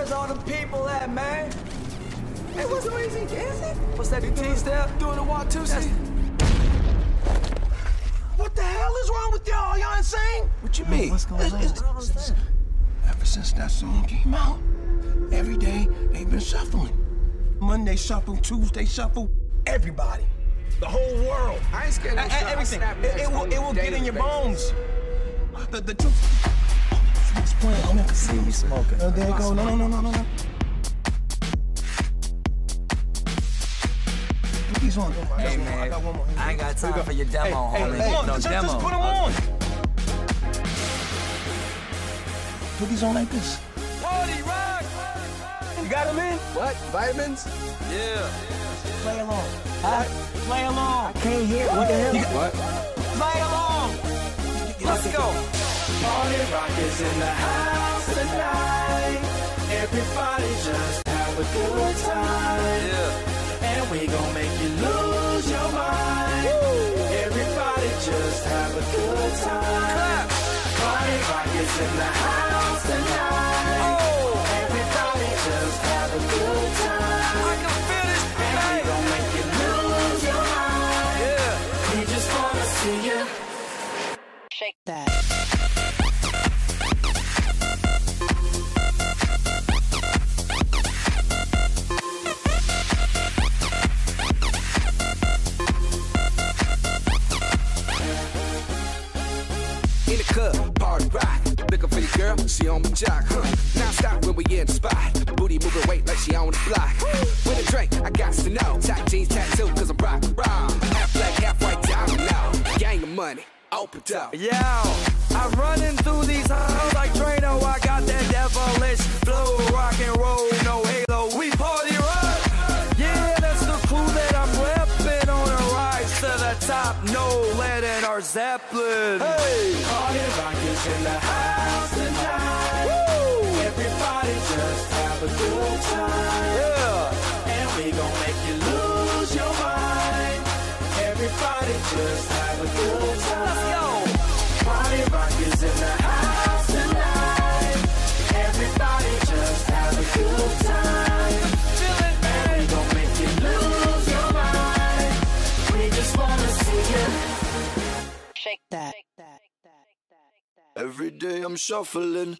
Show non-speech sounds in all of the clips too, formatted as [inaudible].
What the hell? Where's all the people at, man? Hey, what's the easy dancing? What's that? The T step? Doing the walk two see? What the hell is wrong with y'all? Y'all insane? What you mean? What's going on? Ever since that song came out, every day they've been shuffling. Monday shuffle, Tuesday shuffle, everybody. The whole world. I ain't scared of I everything. It, it will, it will get in your bones. The, the truth. It's playing. Oh, man, I see me smoking. Oh, there you go. No, no, no, no, no, no. Put these on. Hey, more. I got one more. I ain't got time go. for your demo, hey, homie. Hey, No just, demo. just put them on. Put these on like this. Party rock! You got them in? What? Vitamins? Yeah. Play along. Play along. I can't hear. What the hell? What? Play along. Let's go. Party rock is in the house tonight. Everybody just have a good time. Yeah. And we gon' make you lose your mind. Everybody just have a good time. Clap. Party rock is in the house tonight. Day I'm shuffling.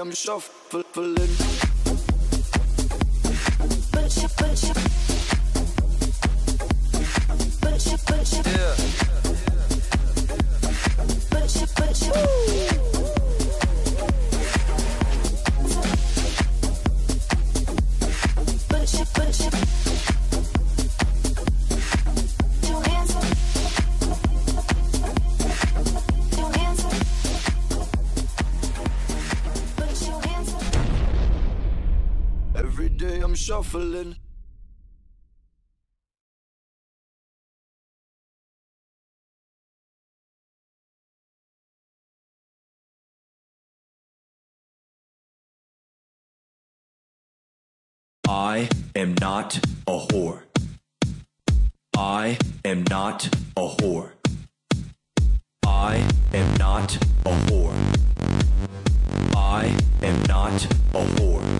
I'm shuffling. Shuffling. I am not a whore. I am not a whore. I am not a whore. I am not a whore.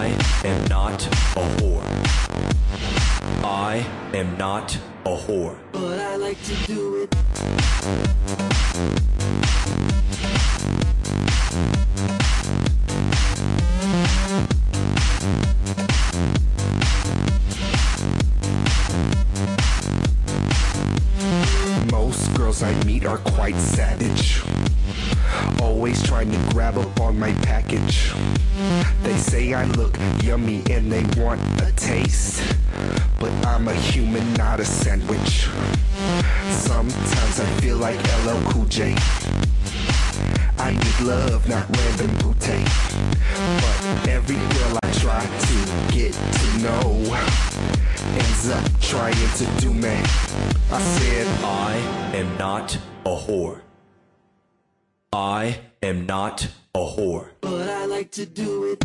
I am not a whore. I am not a whore. But I like to do it. Most girls I meet are quite savage. Always trying to grab up on my package. Say I look yummy and they want a taste. But I'm a human, not a sandwich. Sometimes I feel like LL Cool J. I need love, not random booty. But every girl I try to get to know ends up trying to do me. I said, I am not a whore. I am not a whore. But I like to do it.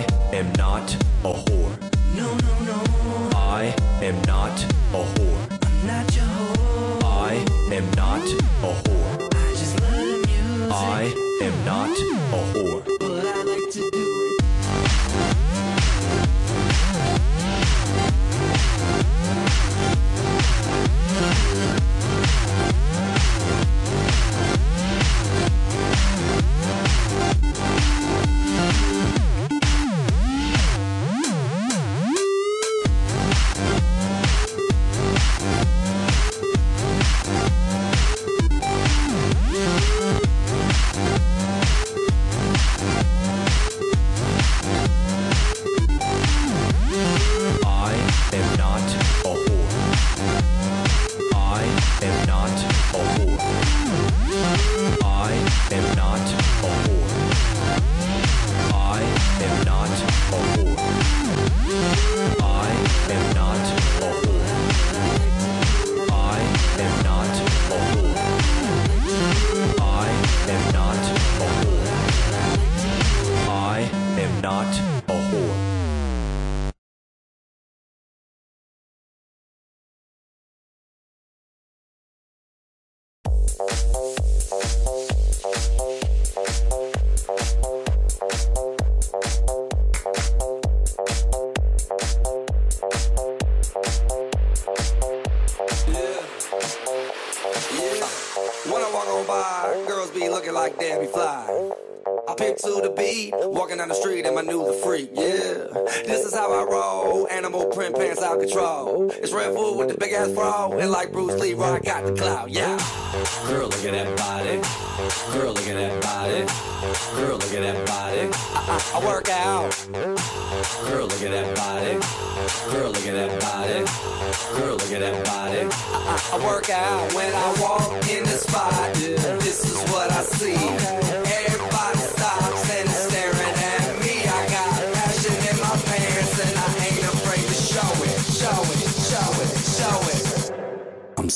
I am not a whore. No, no, no, I am not a whore. I'm not your hoe. I am not a whore. I just love music. I am not a whore. I got the clout, yeah. Girl, look at that body. Girl, look at that body. Girl, look at that body. I, I, I work out. Girl, look at that body. Girl, look at that body. Girl, look at that body. I, I, I work out when I walk in the spot. This is what I see.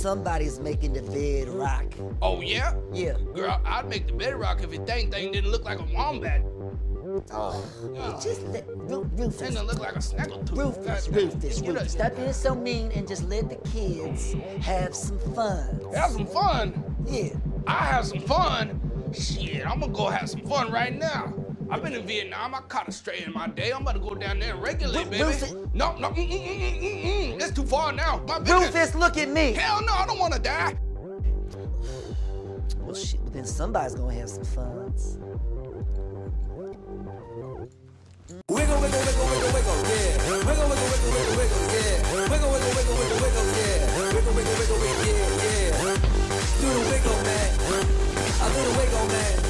Somebody's making the bed rock. Oh, yeah? Yeah. Girl, I'd make the bed rock if it dang thing didn't look like a wombat. Oh, just let Ru- Rufus. Look like a snaggletooth. Rufus, God damn. Rufus, Get. Rufus. Stop being so mean and just let the kids have some fun. Have some fun. Yeah. I have some fun. Shit, I'm gonna go have some fun right now. I've been in Vietnam. I caught a stray in my day. I'm about to go down there and regulate, Ru- baby. Rufus- No, no, mm, mm, mm, mm, mm, mm. That's too far now. My business. Rufus, look at me. Hell no, I don't want to die. Well, shit, but then somebody's gonna have some fun. Wiggle, wiggle, wiggle, wiggle, wiggle, yeah. Wiggle, wiggle, wiggle, wiggle, wiggle, yeah. Wiggle, wiggle, wiggle, wiggle, wiggle, yeah. Wiggle, wiggle, wiggle, wiggle, yeah, yeah. Do the wiggle, man. I do the wiggle, man.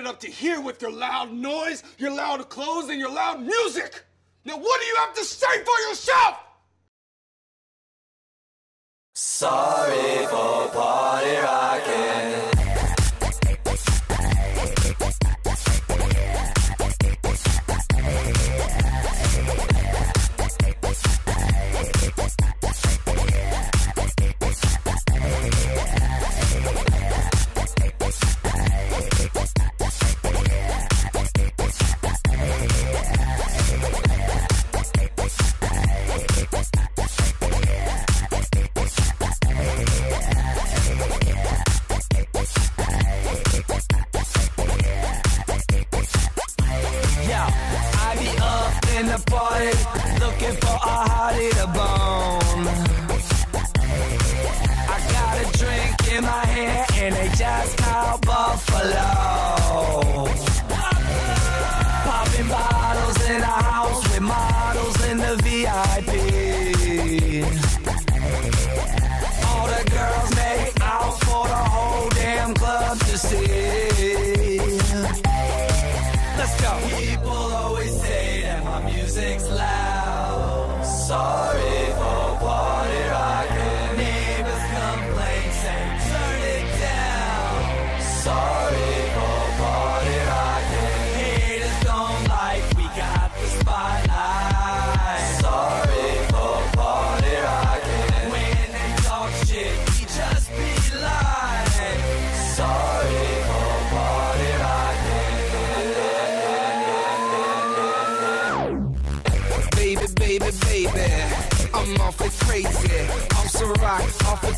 up to here with your loud noise, your loud clothes, and your loud music. Now, what do you have to say for yourself? Sorry for party rocking. That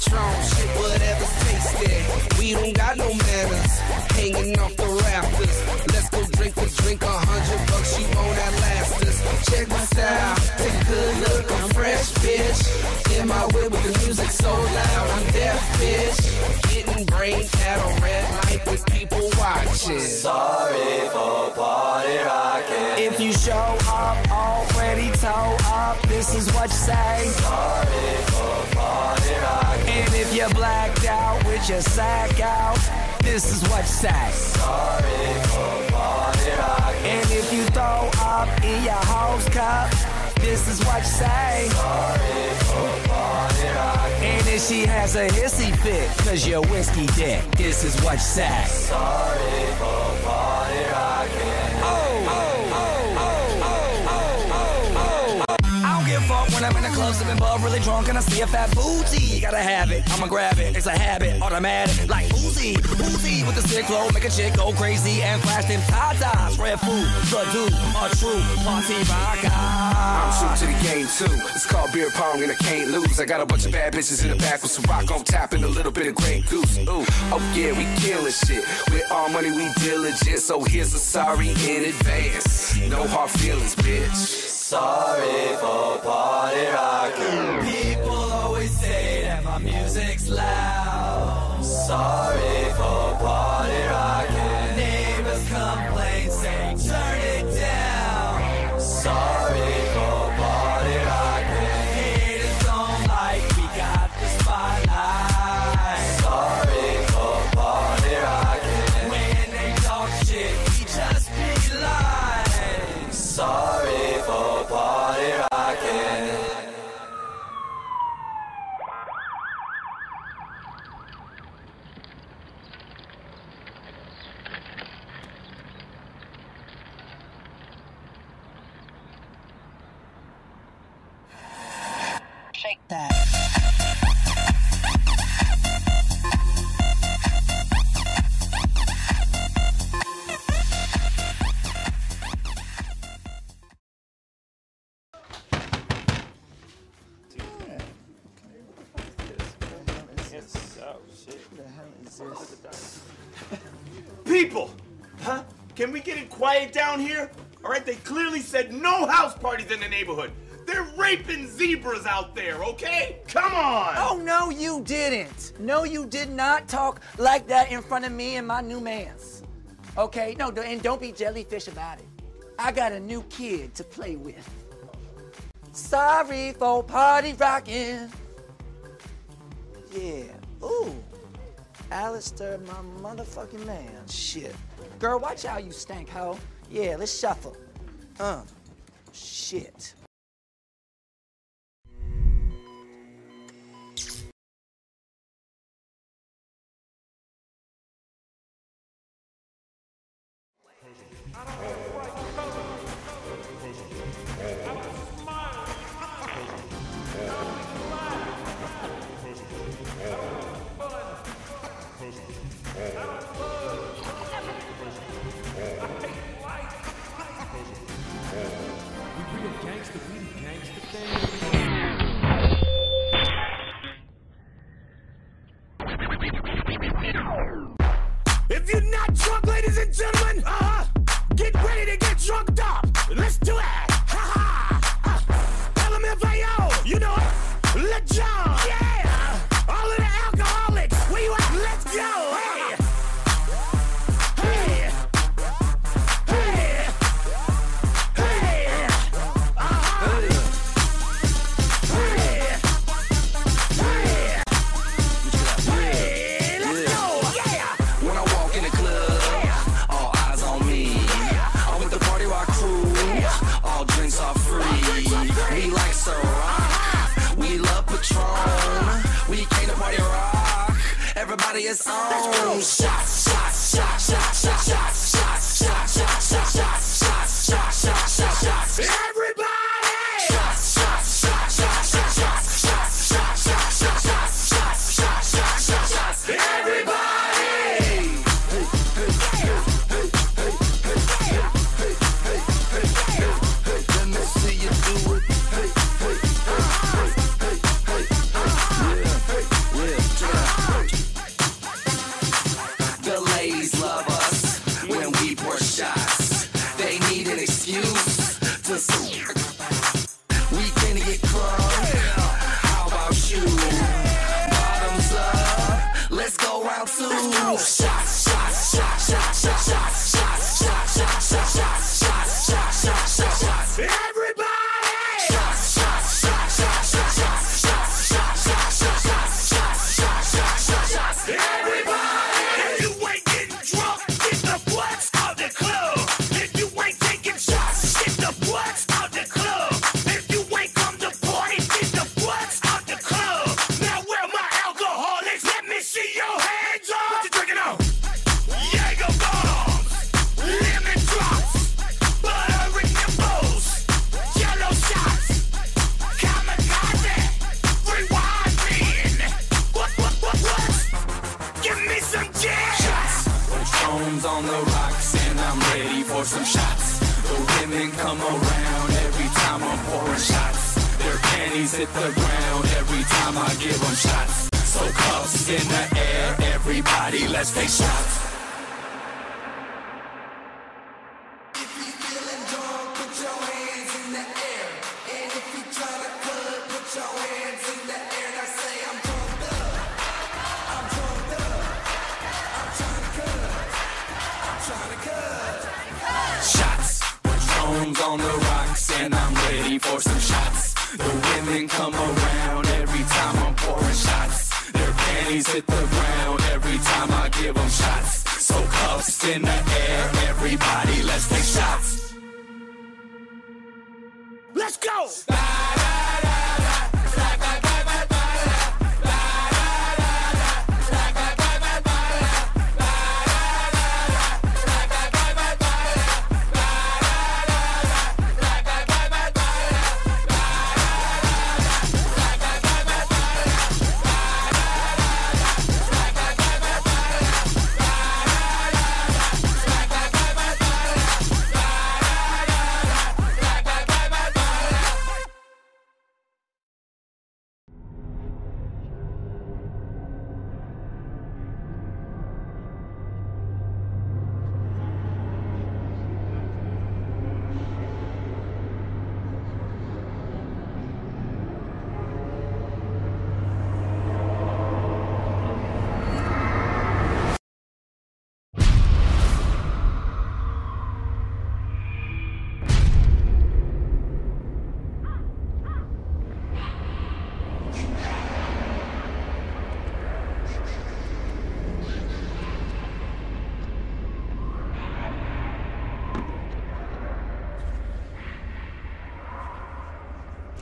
Patron, shit, whatever's tasty. We don't got no manners, hanging off the rafters. Let's go drink a drink, a hundred bucks, you won't outlast us. Check my style, take a good look, I'm fresh, bitch. In my whip with the music so loud, I'm deaf, bitch. Getting brain at a red light with people watching. Sorry for party rocking. If you show up already toe up, this is what you say. Sorry for party. And if you're blacked out with your sack out, this is what you say. Sorry for party. And if you throw up in your house cup, this is what you say. Sorry for party. And if she has a hissy fit, cause you're whiskey dick, this is what you say. Sorry for party When I'm in the club sipping bub, really drunk, and I see a fat booty. Gotta have it, I'ma grab it. It's a habit, automatic, like Uzi. Uzi with the sick flow, make a chick go crazy and flash them tatas. Redfoo, the dude, a true party rocker. I'm true to the game too. It's called beer pong and I can't lose. I got a bunch of bad bitches in the back with some rock on tap and a little bit of Grey Goose. Ooh, oh yeah, we killing shit. With all money, we diligent. So here's a sorry in advance. No hard feelings, bitch. Sorry for party neighborhood. They're raping zebras out there, okay? Come on! Oh, no, you didn't. No, you did not talk like that in front of me and my new mans. Okay? No, and don't be jellyfish about it. I got a new kid to play with. Sorry for party rocking. Yeah. Ooh. Alistair, my motherfucking man. Shit. Girl, watch out, you stank hoe. Yeah, let's shuffle. Uh. Shit. If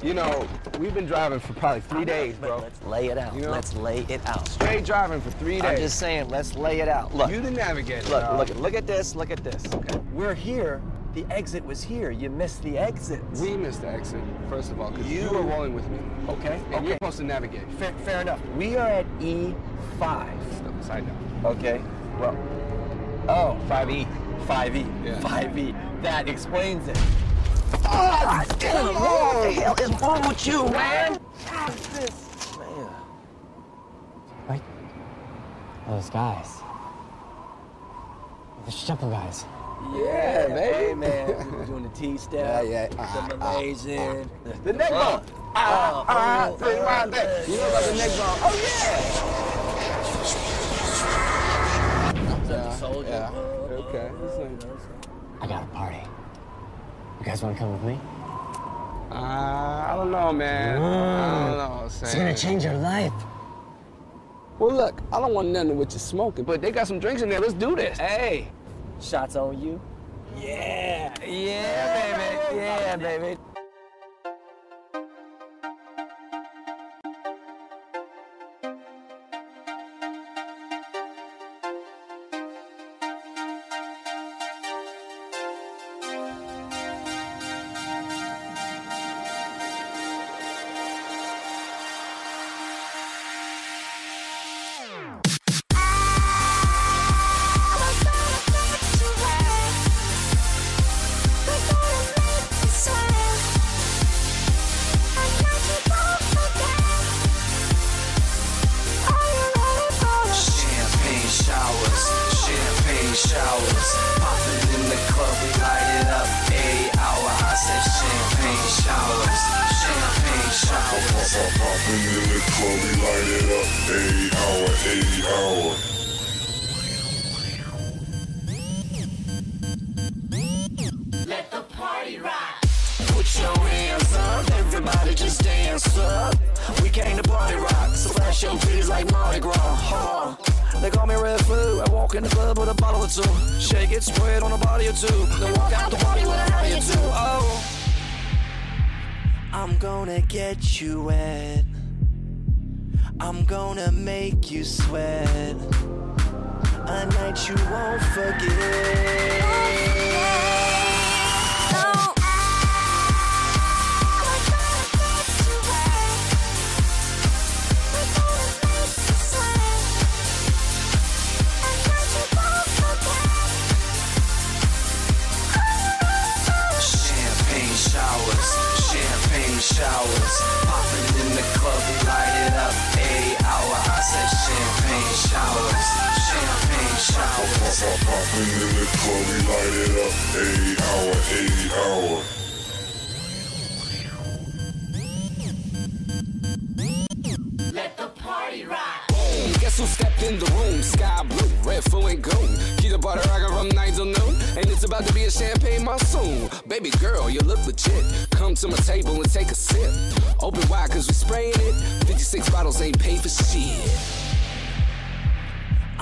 You know, we've been driving for probably three days, bro. Let's lay it out. You know? Let's lay it out. Straight driving for three days. I'm just saying, let's lay it out. Look. You the navigator. Look, look, at, look at this. Look at this. Okay. We're here. The exit was here. You missed the exit. We missed the exit, first of all, because you... you... were rolling with me. Okay. And okay. you're supposed to navigate. Fair, fair enough. We are at E5. No, Side note. Okay. Well. Oh, 5E. 5E. Yeah. 5E. That explains it. Oh, damn, oh. what the hell is wrong with you, man? This man. Like those guys. The shuffle guys. Yeah, yeah man. man. Doing the T step. Yeah, yeah. The ah, ah. next the neck ball. Uh, ah, uh, ah, uh, You know about the neck ball. Oh, yeah. yeah. Okay. I got a party. You guys want to come with me? Uh, I don't know, man. I don't know. It's gonna change your life. Well, look, I don't want nothing with you smoking, but they got some drinks in there. Let's do this. Hey, shots on you. Yeah, yeah, baby, yeah, baby.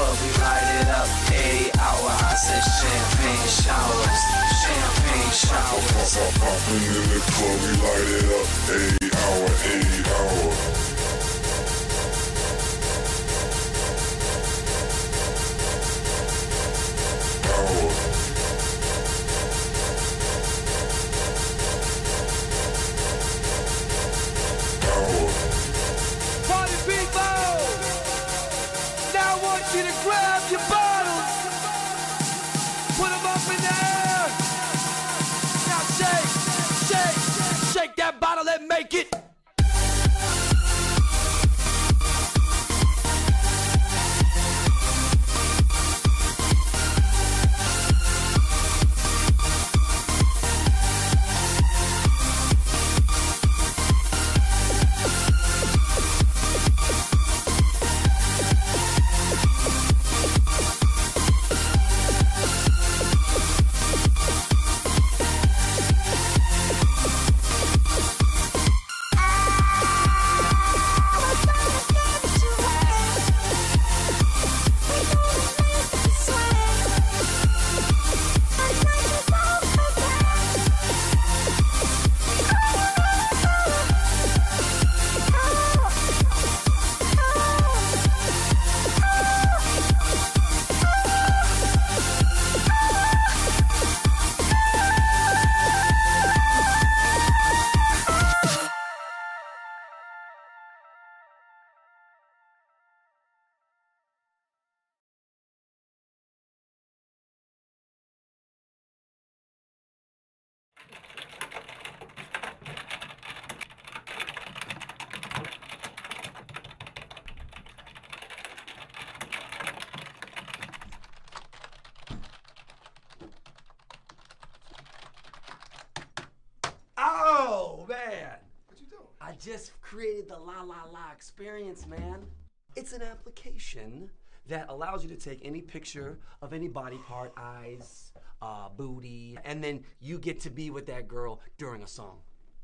Club, we light it up. Eight hour, I said champagne showers, champagne showers. Popping in the club, we light it up. Eight hour, eight hour. Just created the La La La experience, man. It's an application that allows you to take any picture of any body part, eyes, uh, booty, and then you get to be with that girl during a song.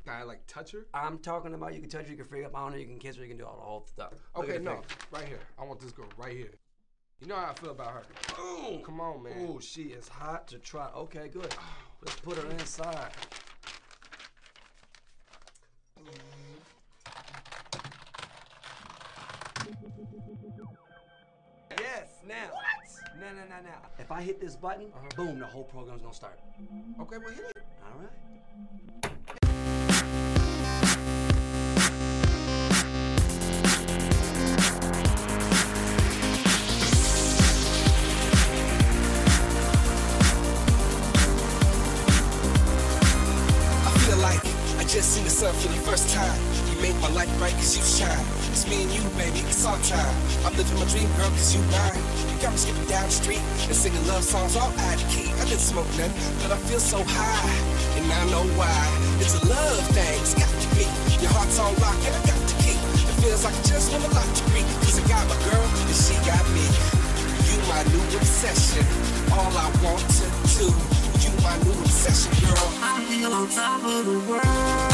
I like touch her. I'm talking about you can touch her, you can freak up on her, you can kiss her, you can do all the whole stuff. Look Okay, no, picture. right here. I want this girl right here. You know how I feel about her. Oh, come on, man. Oh, she is hot to try. Okay, good. [sighs] Let's put her inside. If I hit this button, uh-huh. boom, the whole program's gonna start. Okay, well hit it. All right. I feel like I just seen the sun for the first time. You made my life bright cause you shine. It's me and you, baby, it's our time. I'm living my dream, girl, cause you mine. You got me skipping down the street and singing love songs all out of key. I didn't smoke none, but I feel so high. And I know why. It's a love thing, it's got to be. Your heart's on lock and I got the key. It feels like I just want a lot to read. Cause I got my girl and she got me. You my new obsession. All I want to do. You my new obsession, girl. I feel on top of the world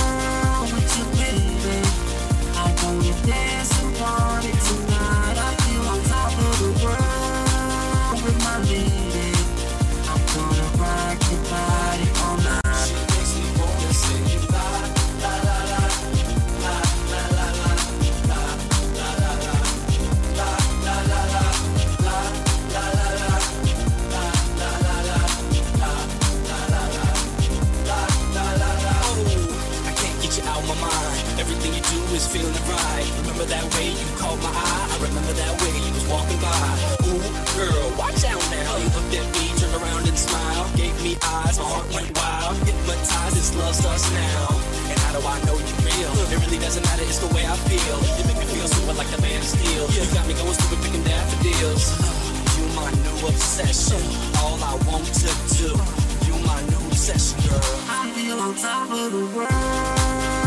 this now. And how do I know you real? It really doesn't matter, it's the way I feel. You make me feel super like the man of steel. You got me going stupid picking daffodils. You my new obsession. All I want to do. You my new obsession, girl. I feel on top of the world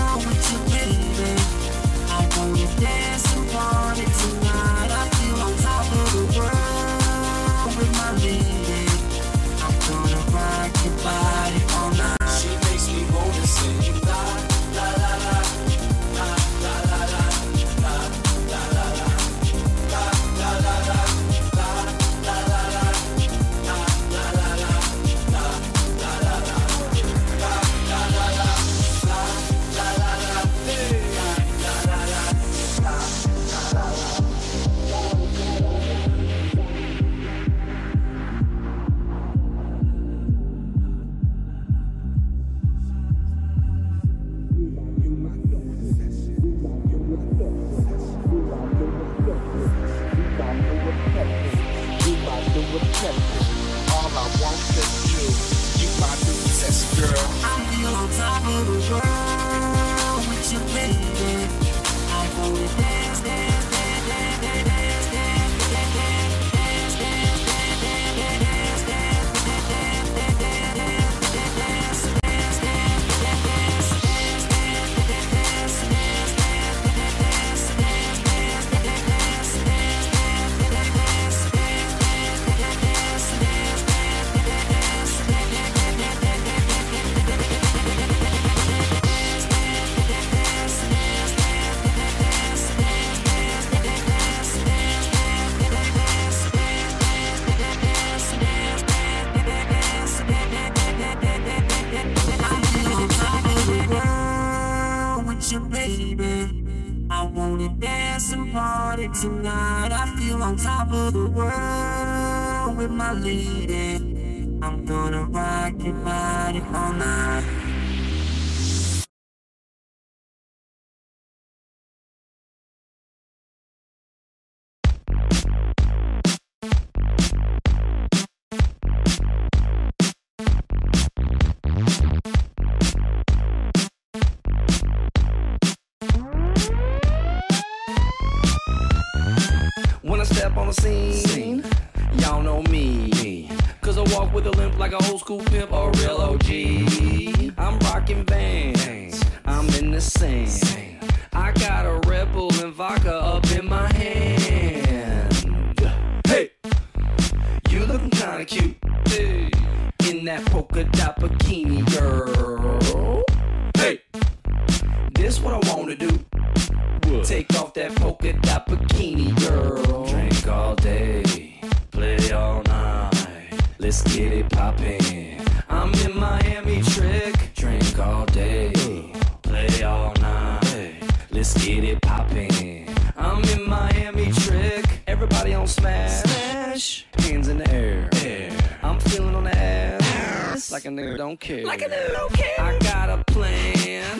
I'm in Miami trick. Everybody on smash. Smash. Hands in the air. air. I'm feeling on the ass. Like a nigga don't care. Like a nigga don't care. I got a plan.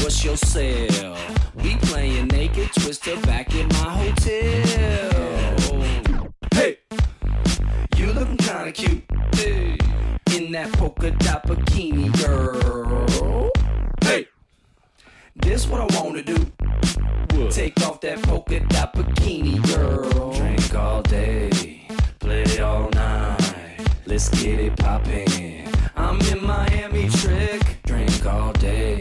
What's your sale? We playing naked, twister back in my hotel. Hey, you looking kinda cute. Hey. In that polka dot bikini, girl. This what I wanna do. Take off that polka dot bikini, girl. Drink all day, play all night. Let's get it poppin'. I'm in Miami trick. Drink all day,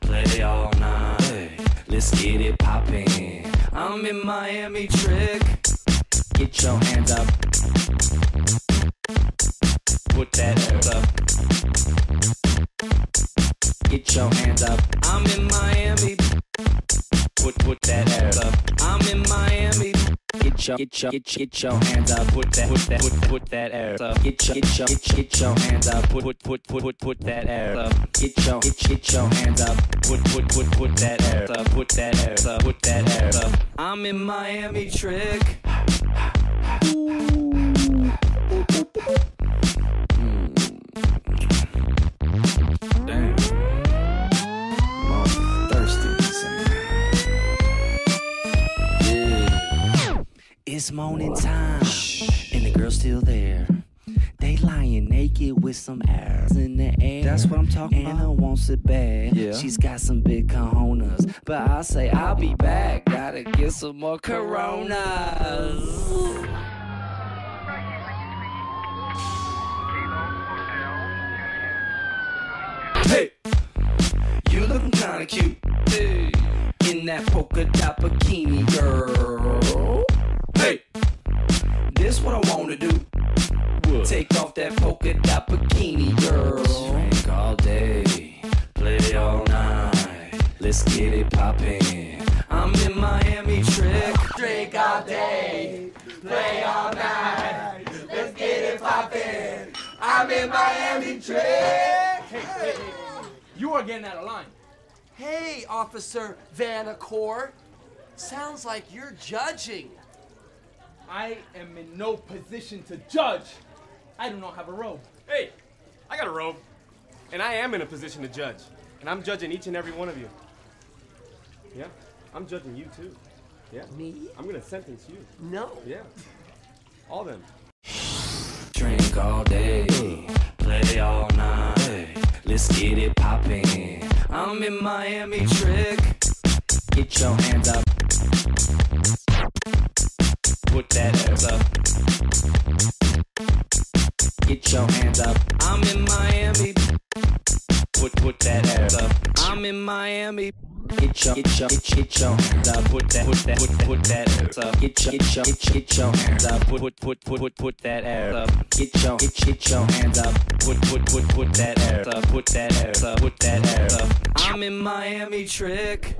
play all night. Let's get it poppin'. I'm in Miami trick. Get your hands up. Put that up. Get your hands up. I'm in Miami. Put put that ass up. I'm in Miami. Get your get your get, get your hands up. Put that put that put put that ass up. Get your get your get, get your hands up. Put put put put put put that ass up. Get your get, get your hands up. Put put put put that ass up. Put that ass up. Put that ass up. I'm in Miami trick. Damn. It's morning time, and the girl's still there. They lying naked with some ass in the air. That's what I'm talking Anna about. wants it bad. Yeah. She's got some big cojones. But I say I'll be back. Gotta get some more coronas. Hey, you looking kinda cute. Hey, in that polka dot bikini, girl. Hey, this what I wanna do. Take off that polka dot bikini, girl. Drink all day, play all night. Let's get it poppin'. I'm in Miami trick. Drink all day, play all night. Let's get it poppin'. I'm in Miami trick. Hey, hey, hey, you are getting out of line. Hey, Officer Vanacore. Sounds like you're judging. I am in no position to judge. I do not have a robe. Hey, I got a robe. And I am in a position to judge. And I'm judging each and every one of you. Yeah, I'm judging you too. Yeah. Me? I'm gonna sentence you. No. Yeah. All of them. Drink all day, play all night. Let's get it poppin'. I'm in Miami trick. Get your hands up. Put that ass up. Get your hands up. I'm in Miami. Put put that ass up. I'm in Miami. Get your get your get, your hands up. Put that put that put put that ass up. Get your get your get, get your hands up. Put put put put put put that ass up. Get your get get your hands up. Put put put put that ass up. Put that ass up. Put that ass up. I'm in Miami trick.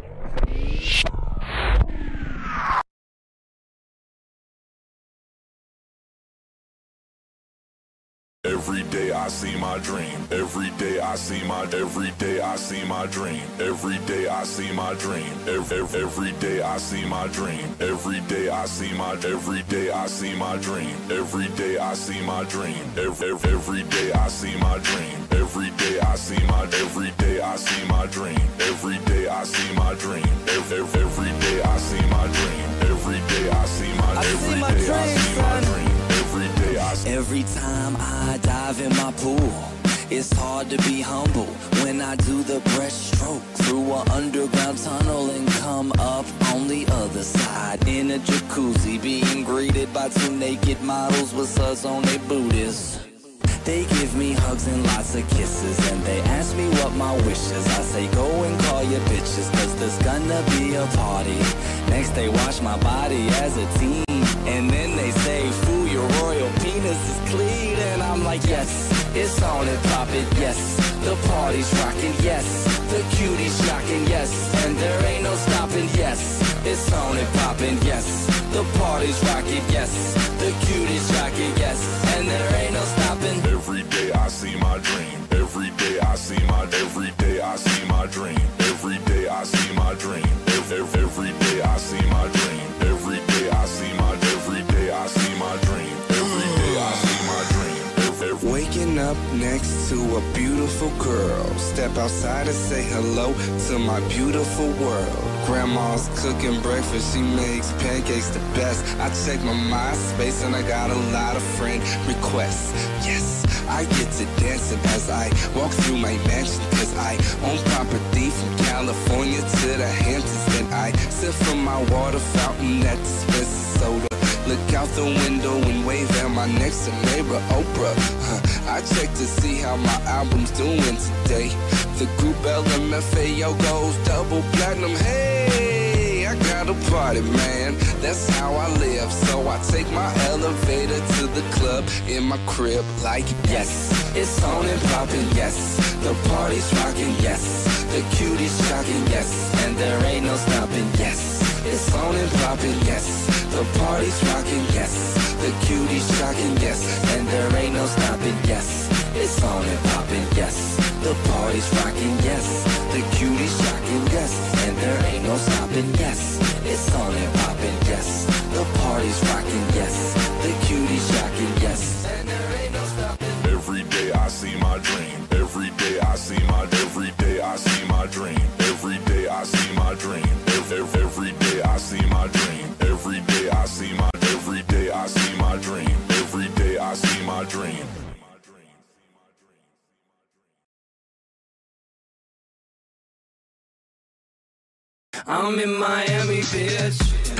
Every day I see my dream. Every day I see my every day I see my dream. Every day I see my dream. Every, every day I see my dream. Every day I see my every day I see my dream. Every day I see my dream. Every, every day I see my dream. Every day I see my every day I see my dream. Every day I see my dream. Every, every day I see my dream. Every day I see my every day I see my dream. See Every time I dive in my pool, it's hard to be humble when I do the breaststroke through an underground tunnel and come up on the other side. In a jacuzzi, being greeted by two naked models with suds on their booties. They give me hugs and lots of kisses And they ask me what my wishes. I say go and call your bitches Cause there's gonna be a party. Next they wash my body as a teen And then they say your royal penis is clean And I'm like yes, it's on and pop it yes The party's rocking yes The cuties shocking yes And there ain't no stopping yes It's on and popping yes The party's rocking yes The cuties shocking yes And there ain't no stopping Every day I see my dream. Every day I see my every day I see my dream. Every day I see my dream. Every, every day I see my dream. Every day I see my every day I see my dream. Up next to a beautiful girl. Step outside and say hello to my beautiful world. Grandma's cooking breakfast, she makes pancakes the best. I check my MySpace and I got a lot of friend requests. Yes, I get to dancing as I walk through my mansion. Cause I own property from California to the Hamptons. I sip from my water fountain that dispenses soda. Look out the window and wave at my next neighbor, Oprah. Huh, I check to see how my album's doing today. The group LMFAO goes double platinum. Hey, Got a party, man. That's how I live. So I take my elevator to the club in my crib, like yes, it's on and popping. Yes, the party's rocking. Yes, the cuties shocking. Yes, and there ain't no stopping. Yes, it's on and popping. Yes, the party's rocking. Yes, the cuties shocking. Yes, and there ain't no stopping. Yes, it's on and popping. Yes, the party's rocking. Yes, see my every day I see my dream. Every day I see my dream. Every, every day I see my dream. Every day I see my every day I see my dream. Every day I see my dream. I'm in Miami, bitch.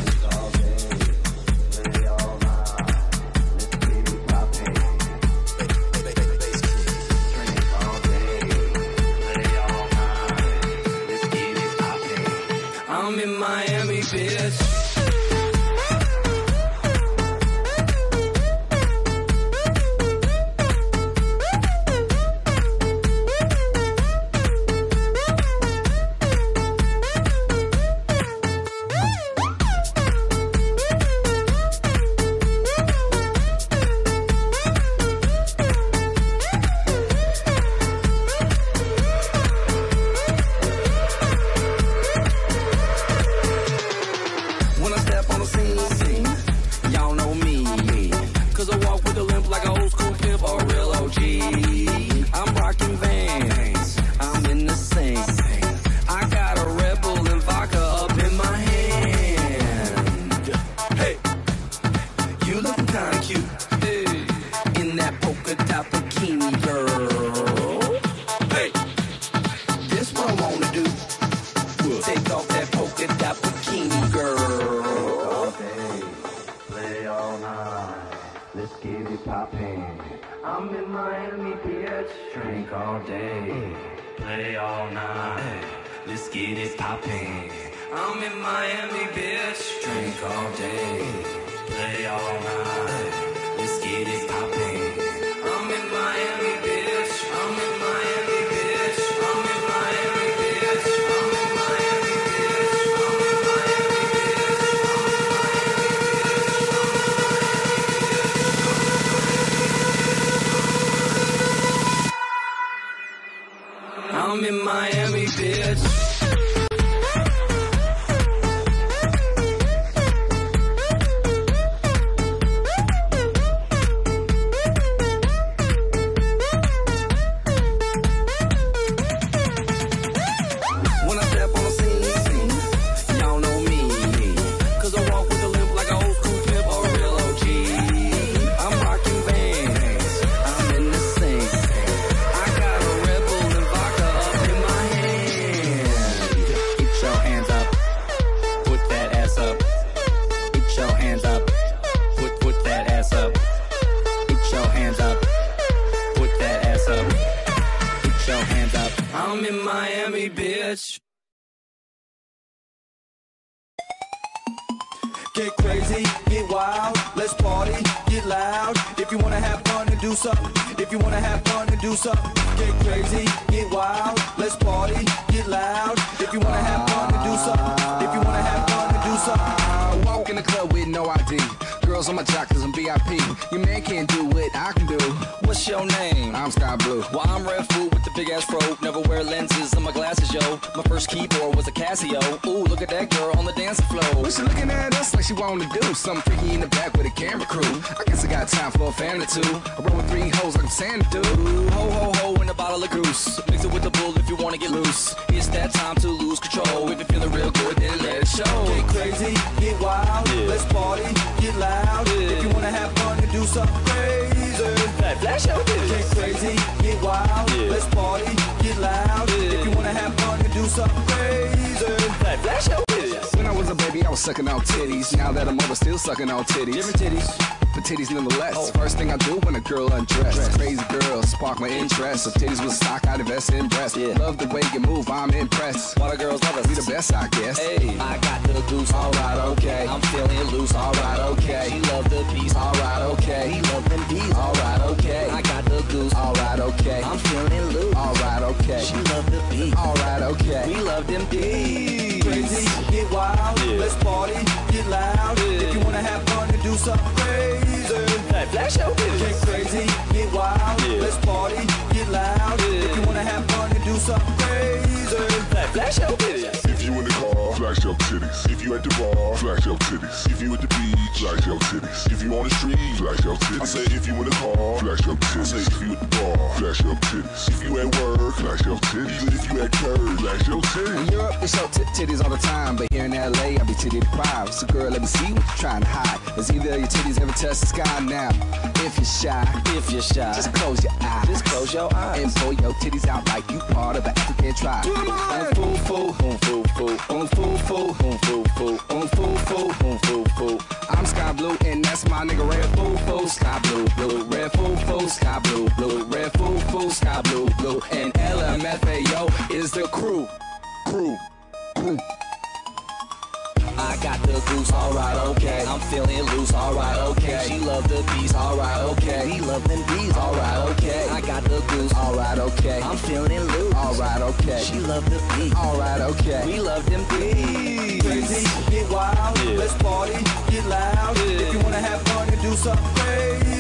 In Miami, bitch. Drink all day, play all night. Let's get it fun and do something crazy, Flash, flash your titties. Get crazy, get wild, let's party, get loud. If you wanna have fun and do something crazy, Flash, flash your titties. When I was a baby, I was sucking on titties. Now that I'm older, still sucking on titties. Different titties. But titties nonetheless. First thing I do when a girl undressed. Crazy girl, spark my interest. If titties was stock, I'd invest in breasts. Love the way you move, I'm impressed. Why the girls love us? We the best, I guess. Hey, I got the goose. Alright, okay. I'm feeling loose. Alright, okay. She love the piece. Alright, okay. He love them bees. Alright, okay. I got the goose. Alright, okay. I'm feeling loose. Alright, okay. She love the beat. Alright, okay. We love them bees. crazy, get wild, let's party, get loud. If you wanna have fun and do something crazy, Flash, flash your titties. get crazy, get wild, let's party, get loud. If you wanna have fun and do something crazy, Flash, flash your titties. If you in the car, flash your titties. If you at the bar, flash your titties. If you at the beach, flash your titties. If you on the street, flash your titties. I say if you in the car, flash your titties. I say if you at the bar, flash your titties. If you at work, flash your titties. Even if you at church, flash your titties. In Europe, they show tit titties all the time, but here in LA, I be titty deprived. So, girl, let me see what you're trying to hide. It's either your titties ever touch the sky now. If you're shy, If you're shy, just close your eyes. just close your eyes. and pull your titties out like you part of an African tribe. I'm SkyBlu and that's my nigga red foo foo SkyBlu, blue, Redfoo foo SkyBlu, blue, Redfoo foo SkyBlu, blue. And LMFAO is the crew, crew, crew. I got the goose, alright, okay. I'm feeling loose, alright, okay. She love the bees, alright, okay. He love them bees, alright, okay. I got the goose, Alright, okay. I'm feeling loose. Alright, okay. She love the beat. Alright, okay. We love them bees. crazy, get wild, let's party, get loud. If you wanna have fun and do something crazy,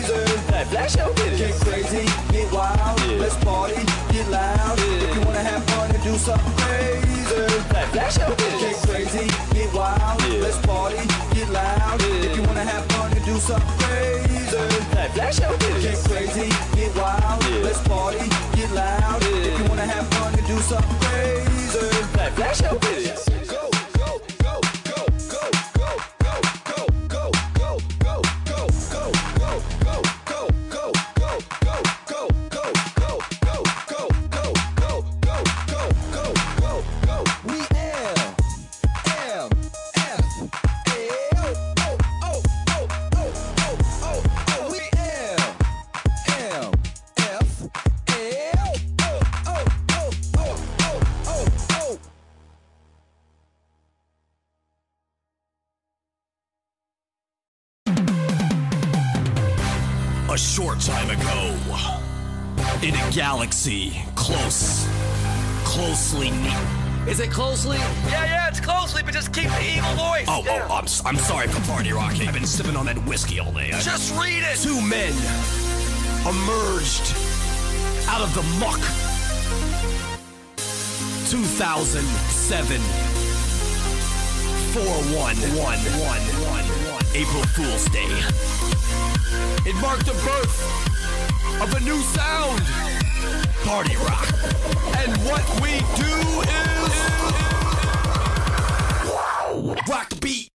Flash, flash your get crazy, get wild, let's party, get loud. If you wanna have fun and do something crazy. Flash, flash your Get crazy, sipping on that whiskey all day. Just read it. Two men emerged out of the muck. 2007. 4111. April Fool's Day. It marked the birth of a new sound. Party rock. And what we do is rock the beat.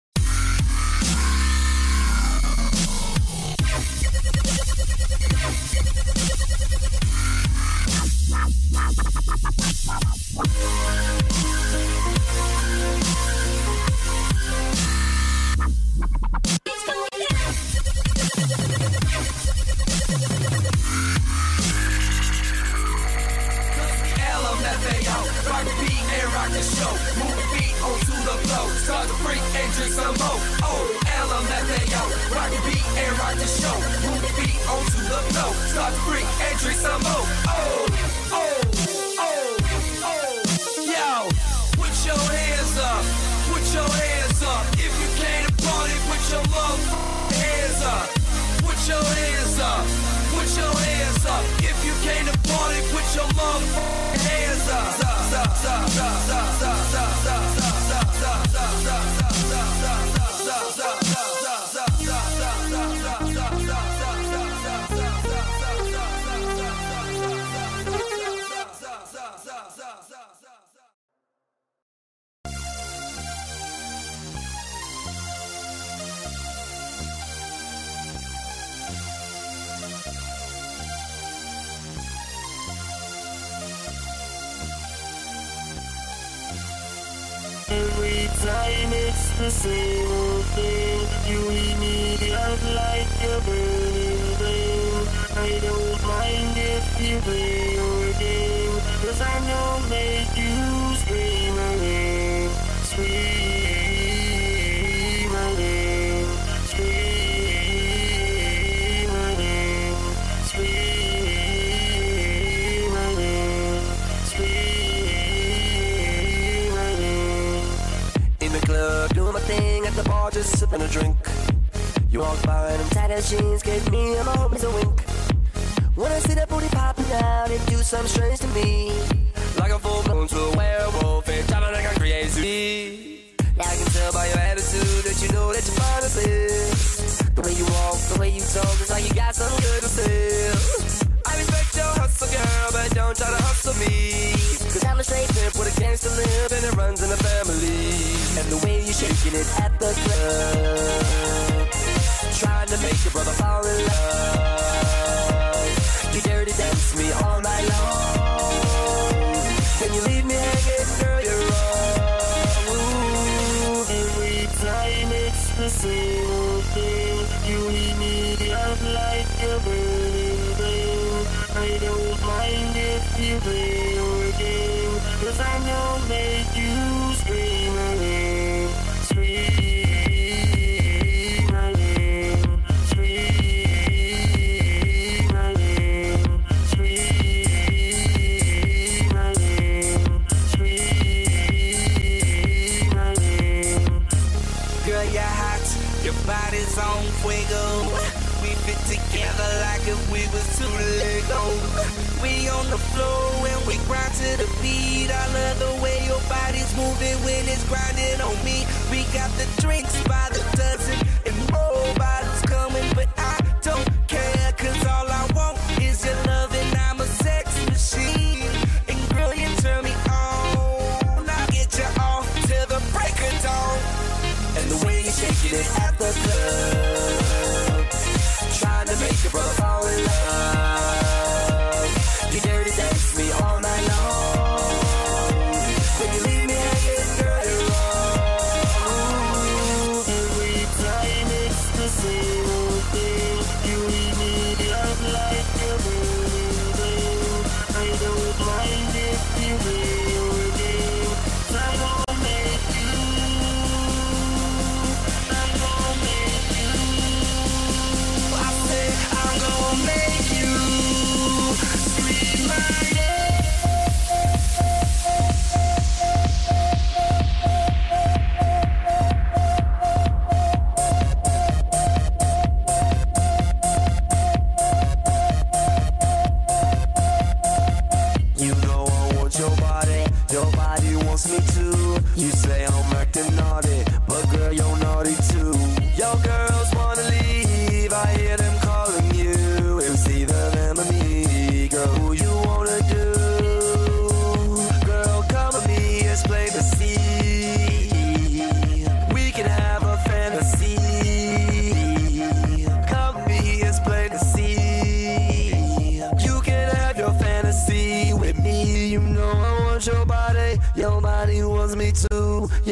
Start to freak and drink some more. Oh, your hands up. Put your hands up. If you came to party, put your motherfucking hands up. The same thing You leave me out like a burning flame I don't mind if you play your game Cause I know make you the bar, just sipping a drink. You walk by in them tight ass jeans, gave me and my homies a wink. When I see that booty popping out, it do something strange to me. Like a full moon to a werewolf, and driving like I'm crazy. I can tell by your attitude that you know that you're fine as. The way you walk, the way you talk, it's like you got something good to say. Your hustle, girl, but don't try to hustle me. Cause I'm a straight pimp with a gangster lip and it runs in the family. And the way you're shaking it at the club, trying to make your brother fall in love. You dirty dance me all night long.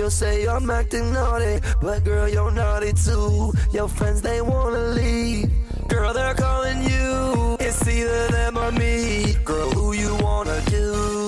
You'll say I'm acting naughty, but girl, you're naughty too. Your friends, they wanna leave. Girl, they're calling you. It's either them or me. Girl, who you wanna do?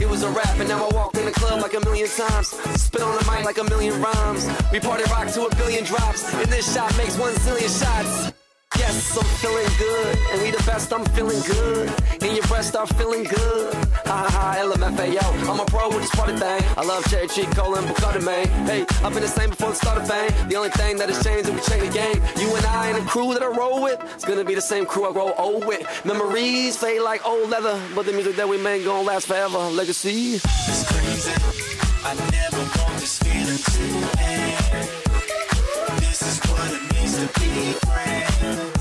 It was a rap, and now I walked in the club like a million times. Spit on the mic like a million rhymes. We party rock to a billion drops, and this shot makes one zillion shots. Yes, I'm feeling good, and we the best, I'm feeling good. And your breast are feeling good. Ha LMFAO, I'm a pro with this party thing. I love cherry cheek, cola, and Bacardi, man. Hey, I've been the same before the start of fame. The only thing that has changed is we changed the game. You and I and the crew that I roll with, it's gonna be the same crew I grow old with. Memories fade like old leather, but the music that we make gonna last forever. Legacy. It's crazy. I never want this feeling to end. This is what it means to be. Only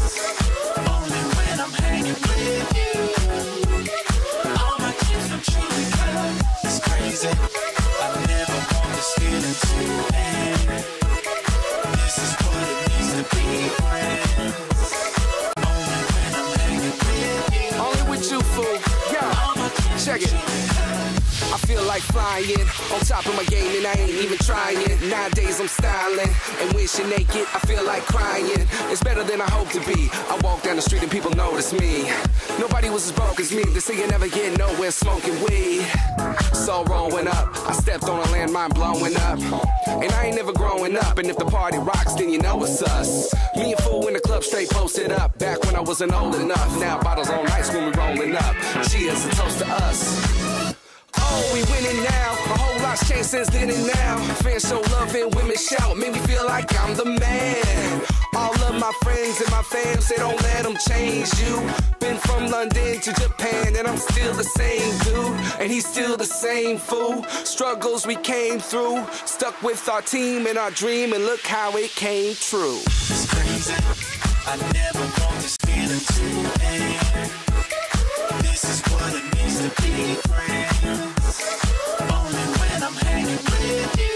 Only with you. Only with you, fool. Yeah, check it. I feel like flying on top of my game and I ain't even trying. It. Nowadays I'm styling and she naked, I feel like crying. It's better than I hope to be. I walk down the street and people notice me. Nobody was as broke as me. They say you never get nowhere smoking weed. So rolling up, I stepped on a landmine blowing up. And I ain't never growing up. And if the party rocks, then you know it's us. Me and Fool in the club straight posted up. Back when I wasn't old enough. Now bottles on ice when we rolling up. Cheers and toast to us. Oh, we winning now. A whole lot's changed since then and now. Fans show love and women shout. Make me feel like I'm the man. All of my friends and my fam say don't let them change you. Been from London to Japan and I'm still the same dude. And he's still the same fool. Struggles we came through. Stuck with our team and our dream and look how it came true. It's crazy. I never want this feeling to end. To be friends. Only when I'm hanging with you.